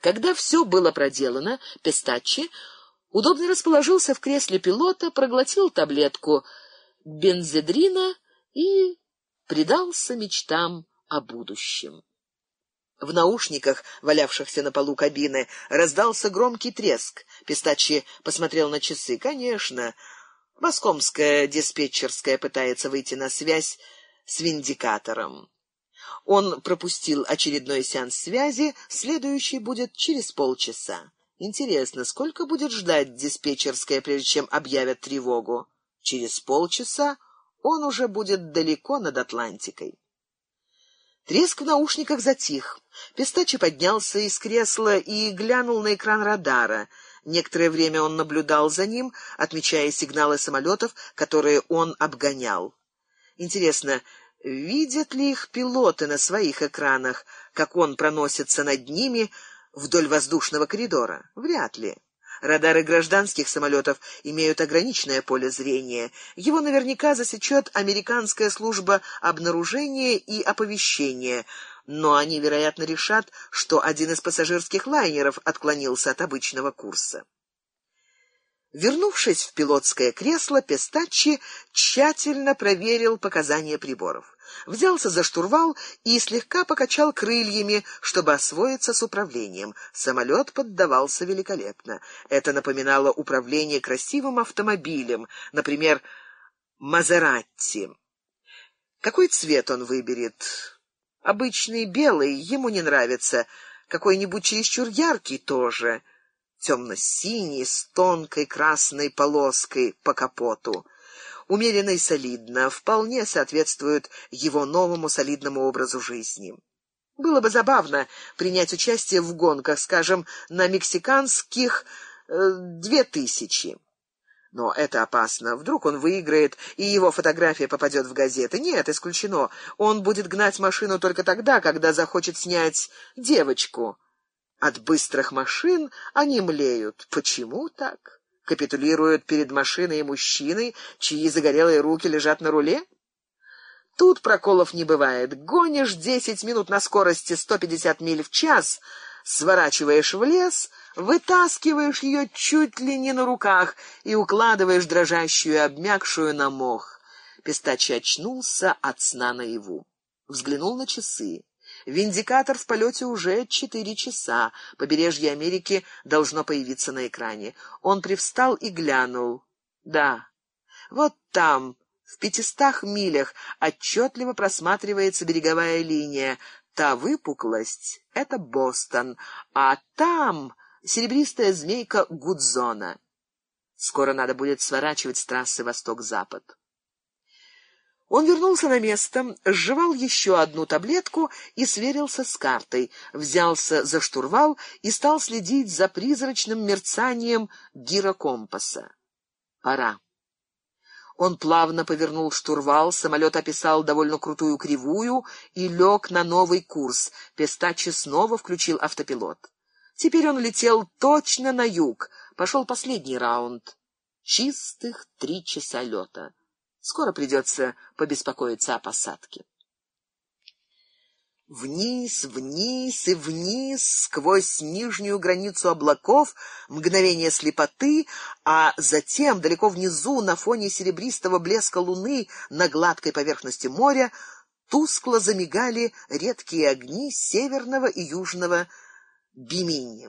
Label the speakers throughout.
Speaker 1: Когда все было проделано, Пестачи удобно расположился в кресле пилота, проглотил таблетку бензедрина и предался мечтам о будущем. В наушниках, валявшихся на полу кабины, раздался громкий треск. Пистачи посмотрел на часы. Конечно, Москомская диспетчерская пытается выйти на связь с виндикатором. Он пропустил очередной сеанс связи, следующий будет через полчаса. Интересно, сколько будет ждать диспетчерская, прежде чем объявят тревогу? Через полчаса он уже будет далеко над Атлантикой. Треск в наушниках затих. Пистачи поднялся из кресла и глянул на экран радара. Некоторое время он наблюдал за ним, отмечая сигналы самолетов, которые он обгонял. Интересно, видят ли их пилоты на своих экранах, как он проносится над ними вдоль воздушного коридора? Вряд ли. Радары гражданских самолетов имеют ограниченное поле зрения. Его наверняка засечет американская служба обнаружения и оповещения, но они, вероятно, решат, что один из пассажирских лайнеров отклонился от обычного курса. Вернувшись в пилотское кресло, Пестачи тщательно проверил показания приборов. Взялся за штурвал и слегка покачал крыльями, чтобы освоиться с управлением. Самолет поддавался великолепно. Это напоминало управление красивым автомобилем, например, Мазератти. Какой цвет он выберет? Обычный белый ему не нравится, какой-нибудь чересчур яркий тоже — темно-синий, с тонкой красной полоской по капоту. Умеренно и солидно, вполне соответствует его новому солидному образу жизни. Было бы забавно принять участие в гонках, скажем, на мексиканских э, две тысячи. Но это опасно. Вдруг он выиграет, и его фотография попадет в газеты. Нет, исключено. Он будет гнать машину только тогда, когда захочет снять девочку. От быстрых машин они млеют. Почему так? Капитулируют перед машиной и мужчиной, чьи загорелые руки лежат на руле? Тут проколов не бывает. Гонишь десять минут на скорости 150 миль в час, сворачиваешь в лес, вытаскиваешь ее чуть ли не на руках и укладываешь дрожащую и обмякшую на мох. Пистачи очнулся от сна наяву. Взглянул на часы. Виндикатор в полете уже четыре часа. Побережье Америки должно появиться на экране. Он привстал и глянул. Да, вот там, в пятистах милях, отчетливо просматривается береговая линия. Та выпуклость — это Бостон, а там серебристая змейка Гудзона. Скоро надо будет сворачивать с трассы восток-запад. Он вернулся на место, сживал еще одну таблетку и сверился с картой, взялся за штурвал и стал следить за призрачным мерцанием гирокомпаса. Пора. Он плавно повернул штурвал, самолет описал довольно крутую кривую и лег на новый курс. Пестачи снова включил автопилот. Теперь он летел точно на юг. Пошел последний раунд. Чистых три часа лета. Скоро придется побеспокоиться о посадке. Вниз, вниз и вниз, сквозь нижнюю границу облаков, мгновение слепоты, а затем, далеко внизу, на фоне серебристого блеска луны на гладкой поверхности моря, тускло замигали редкие огни северного и южного Бимини.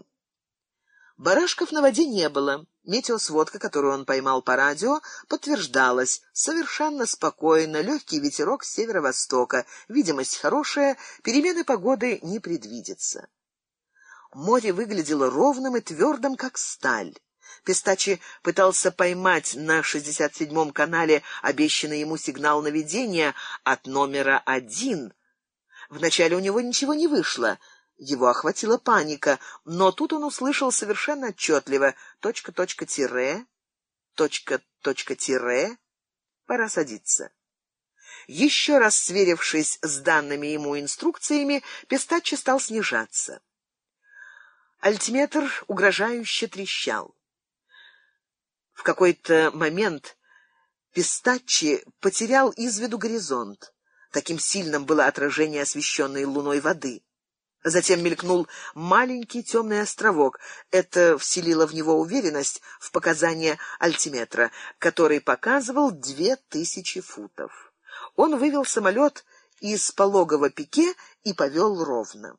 Speaker 1: Барашков на воде не было. Метеосводка, которую он поймал по радио, подтверждалась. Совершенно спокойно, легкий ветерок с северо-востока, видимость хорошая, перемены погоды не предвидится. Море выглядело ровным и твердым, как сталь. Пистачи пытался поймать на 67-м канале обещанный ему сигнал наведения от номера один. Вначале у него ничего не вышло — его охватила паника, но тут он услышал совершенно отчетливо точка, точка, тире, точка, точка, тире. Пора садиться. Еще раз сверившись с данными ему инструкциями, Пистаччи стал снижаться. Альтиметр угрожающе трещал. В какой-то момент Пистаччи потерял из виду горизонт. Таким сильным было отражение освещенной луной воды. Затем мелькнул маленький темный островок. Это вселило в него уверенность в показания альтиметра, который показывал две тысячи футов. Он вывел самолет из пологого пике и повел ровно.